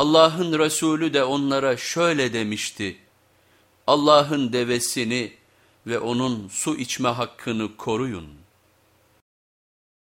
Allah'ın Resulü de onlara şöyle demişti, Allah'ın devesini ve onun su içme hakkını koruyun.